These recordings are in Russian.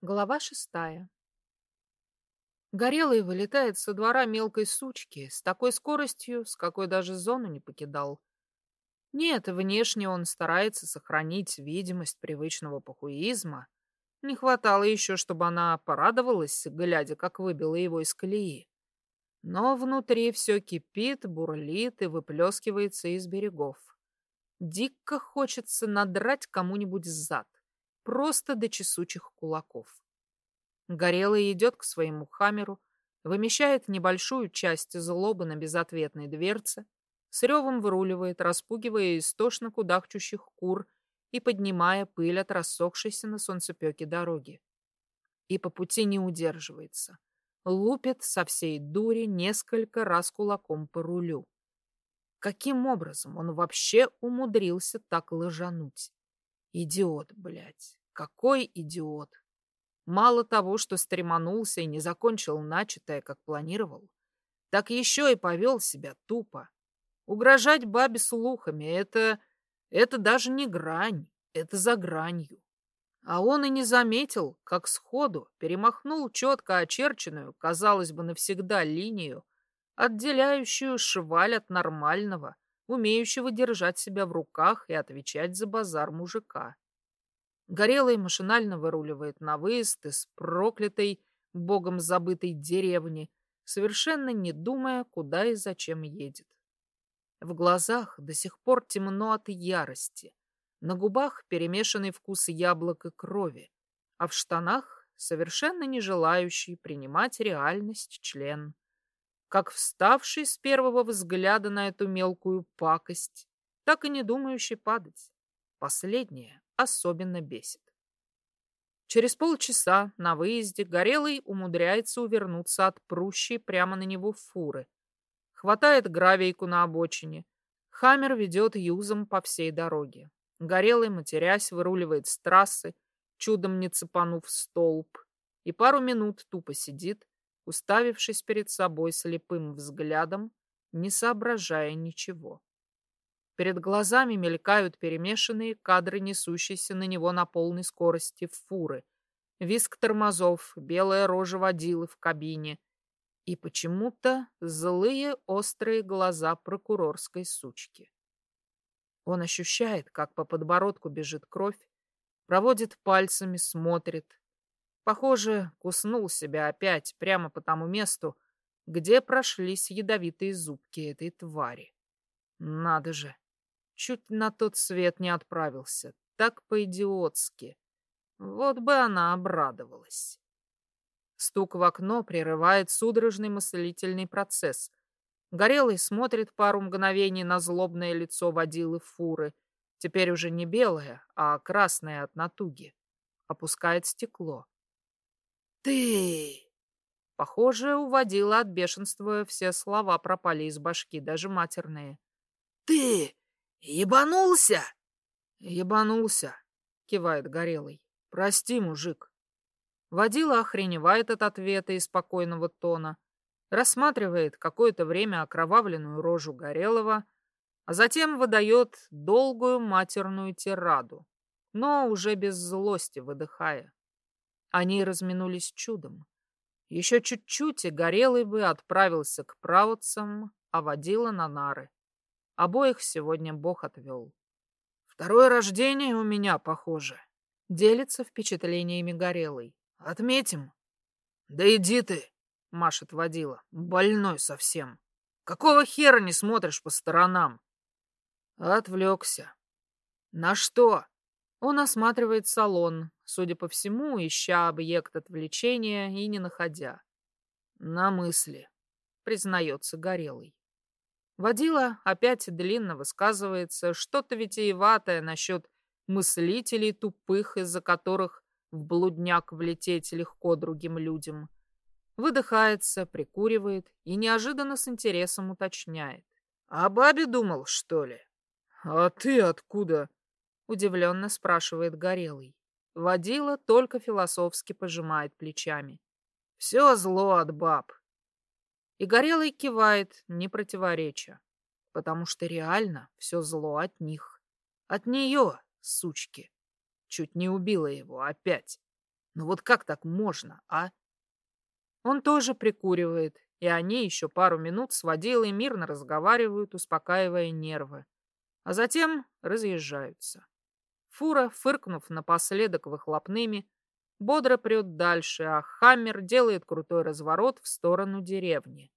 Глава шестая. Горелый вылетает со двора мелкой сучки с такой скоростью, с какой даже зону не покидал. Нет, внешне он старается сохранить видимость привычного похуизма. Не хватало еще, чтобы она порадовалась, глядя, как выбила его из колеи. Но внутри все кипит, бурлит и выплескивается из берегов. Дико хочется надрать кому-нибудь зад просто до чесучих кулаков. Горелый идет к своему хамеру, вымещает небольшую часть злобы на безответной дверце, с ревом выруливает, распугивая истошно кудахчущих кур и поднимая пыль от рассохшейся на солнцепеке дороги. И по пути не удерживается. Лупит со всей дури несколько раз кулаком по рулю. Каким образом он вообще умудрился так лыжануть? Идиот, блядь. Какой идиот! Мало того, что стреманулся и не закончил начатое, как планировал, так еще и повел себя тупо. Угрожать бабе слухами — это... это даже не грань, это за гранью. А он и не заметил, как сходу перемахнул четко очерченную, казалось бы, навсегда линию, отделяющую шваль от нормального, умеющего держать себя в руках и отвечать за базар мужика. Горелый машинально выруливает на выезд из проклятой, богом забытой деревни, совершенно не думая, куда и зачем едет. В глазах до сих пор темно от ярости, на губах перемешанный вкус яблок и крови, а в штанах совершенно не желающий принимать реальность член, как вставший с первого взгляда на эту мелкую пакость, так и не думающий падать. Последнее особенно бесит. Через полчаса на выезде Горелый умудряется увернуться от прущей прямо на него фуры. Хватает гравийку на обочине. Хаммер ведет юзом по всей дороге. Горелый, матерясь, выруливает с трассы, чудом не цепанув столб, и пару минут тупо сидит, уставившись перед собой слепым взглядом, не соображая ничего. Перед глазами мелькают перемешанные кадры, несущиеся на него на полной скорости в фуры. Виск тормозов, белая рожа водилы в кабине и почему-то злые острые глаза прокурорской сучки. Он ощущает, как по подбородку бежит кровь, проводит пальцами, смотрит. Похоже, куснул себя опять прямо по тому месту, где прошлись ядовитые зубки этой твари. Надо же! Чуть на тот свет не отправился. Так по-идиотски. Вот бы она обрадовалась. Стук в окно прерывает судорожный мыслительный процесс. Горелый смотрит пару мгновений на злобное лицо водилы фуры. Теперь уже не белое, а красное от натуги. Опускает стекло. «Ты!» Похоже, уводила от бешенства все слова пропали из башки, даже матерные. «Ты «Ебанулся?» «Ебанулся», — кивает Горелый. «Прости, мужик». Водила охреневает от ответа и спокойного тона, рассматривает какое-то время окровавленную рожу Горелого, а затем выдает долгую матерную тираду, но уже без злости выдыхая. Они разминулись чудом. Еще чуть-чуть, и Горелый бы отправился к правоцам, а водила на нары. Обоих сегодня Бог отвел. Второе рождение у меня, похоже. Делится впечатлениями Горелый. Отметим. Да иди ты, машет водила. Больной совсем. Какого хера не смотришь по сторонам? Отвлекся. На что? Он осматривает салон, судя по всему, ища объект отвлечения и не находя. На мысли, признается Горелый. Водила опять длинно высказывается, что-то витиеватое насчет мыслителей тупых, из-за которых в блудняк влететь легко другим людям. Выдыхается, прикуривает и неожиданно с интересом уточняет. «А бабе думал, что ли?» «А ты откуда?» — удивленно спрашивает Горелый. Водила только философски пожимает плечами. «Все зло от баб. И Горелый кивает, не противореча, потому что реально все зло от них. От нее, сучки. Чуть не убила его опять. Ну вот как так можно, а? Он тоже прикуривает, и они еще пару минут с водилой мирно разговаривают, успокаивая нервы. А затем разъезжаются. Фура, фыркнув напоследок выхлопными, бодро прет дальше, а Хаммер делает крутой разворот в сторону деревни.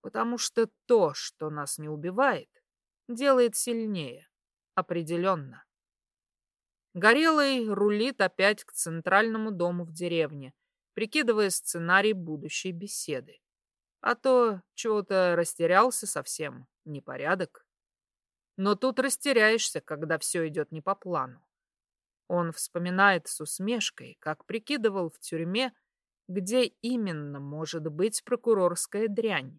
Потому что то, что нас не убивает, делает сильнее. Определенно. Горелый рулит опять к центральному дому в деревне, прикидывая сценарий будущей беседы. А то чего-то растерялся совсем, непорядок. Но тут растеряешься, когда все идет не по плану. Он вспоминает с усмешкой, как прикидывал в тюрьме, где именно может быть прокурорская дрянь,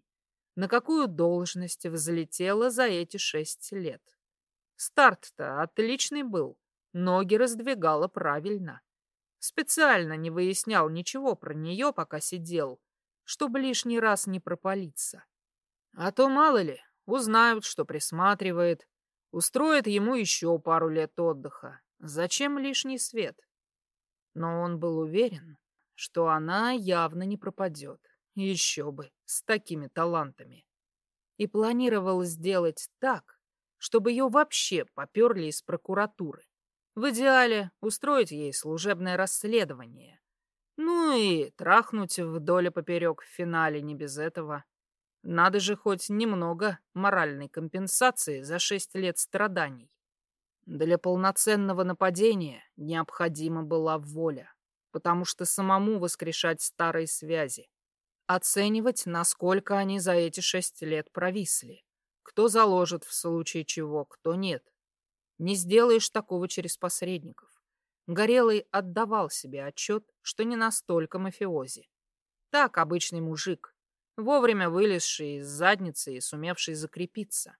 на какую должность взлетела за эти шесть лет. Старт-то отличный был, ноги раздвигала правильно. Специально не выяснял ничего про нее, пока сидел, чтобы лишний раз не пропалиться. А то, мало ли, узнают, что присматривает, устроят ему еще пару лет отдыха, Зачем лишний свет? Но он был уверен, что она явно не пропадет. Еще бы, с такими талантами. И планировал сделать так, чтобы ее вообще поперли из прокуратуры. В идеале устроить ей служебное расследование. Ну и трахнуть вдоль и поперек в финале не без этого. Надо же хоть немного моральной компенсации за шесть лет страданий. Для полноценного нападения необходима была воля, потому что самому воскрешать старые связи, оценивать, насколько они за эти шесть лет провисли, кто заложит в случае чего, кто нет. Не сделаешь такого через посредников. Горелый отдавал себе отчет, что не настолько мафиози. Так обычный мужик, вовремя вылезший из задницы и сумевший закрепиться.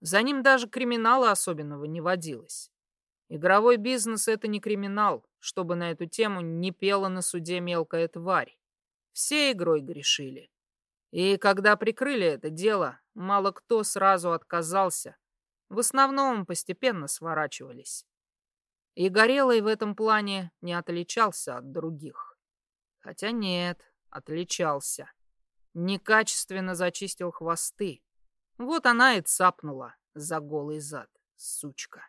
За ним даже криминала особенного не водилось. Игровой бизнес — это не криминал, чтобы на эту тему не пела на суде мелкая тварь. Все игрой грешили. И когда прикрыли это дело, мало кто сразу отказался. В основном постепенно сворачивались. И Горелый в этом плане не отличался от других. Хотя нет, отличался. Некачественно зачистил хвосты. Вот она и цапнула за голый зад, сучка.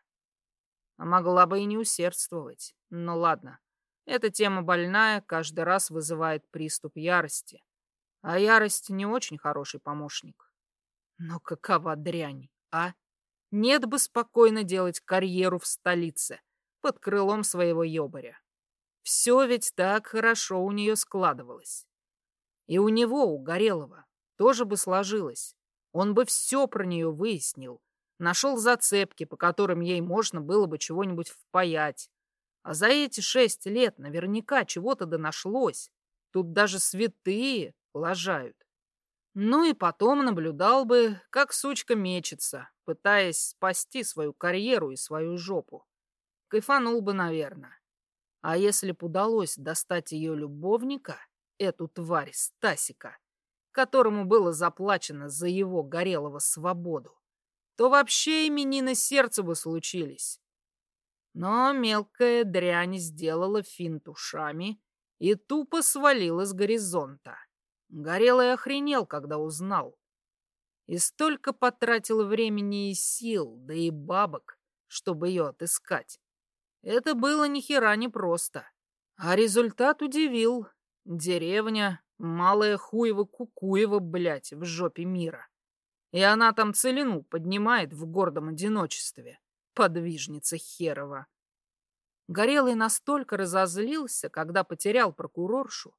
А могла бы и не усердствовать. Но ладно, эта тема больная, каждый раз вызывает приступ ярости. А ярость не очень хороший помощник. Но какова дрянь, а? Нет бы спокойно делать карьеру в столице, под крылом своего ёбаря. Все ведь так хорошо у нее складывалось. И у него, у Горелого, тоже бы сложилось. Он бы все про нее выяснил, нашел зацепки, по которым ей можно было бы чего-нибудь впаять. А за эти шесть лет наверняка чего-то да нашлось. Тут даже святые лажают. Ну и потом наблюдал бы, как сучка мечется, пытаясь спасти свою карьеру и свою жопу. Кайфанул бы, наверное. А если б удалось достать ее любовника, эту тварь Стасика, которому было заплачено за его горелого свободу, то вообще именины сердца бы случились. Но мелкая дрянь сделала финт ушами и тупо свалила с горизонта. Горелый охренел, когда узнал. И столько потратил времени и сил, да и бабок, чтобы ее отыскать. Это было ни хера не просто. А результат удивил. Деревня, Малая Хуева-Кукуева, блядь, в жопе мира. И она там целину поднимает в гордом одиночестве. Подвижница херова. Горелый настолько разозлился, когда потерял прокуроршу,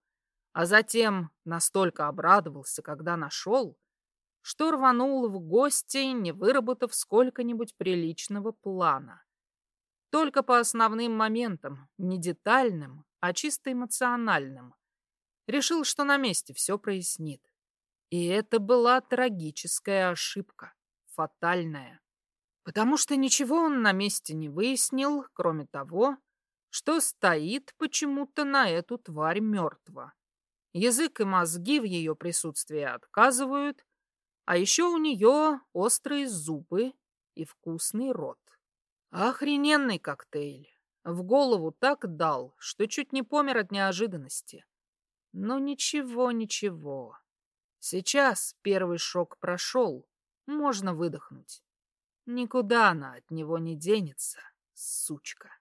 а затем настолько обрадовался, когда нашел, что рванул в гости, не выработав сколько-нибудь приличного плана. Только по основным моментам, не детальным, а чисто эмоциональным. Решил, что на месте все прояснит. И это была трагическая ошибка, фатальная. Потому что ничего он на месте не выяснил, кроме того, что стоит почему-то на эту тварь мертво. Язык и мозги в ее присутствии отказывают, а еще у нее острые зубы и вкусный рот. Охрененный коктейль. В голову так дал, что чуть не помер от неожиданности. Но ничего, ничего. Сейчас первый шок прошел, можно выдохнуть. Никуда она от него не денется, сучка.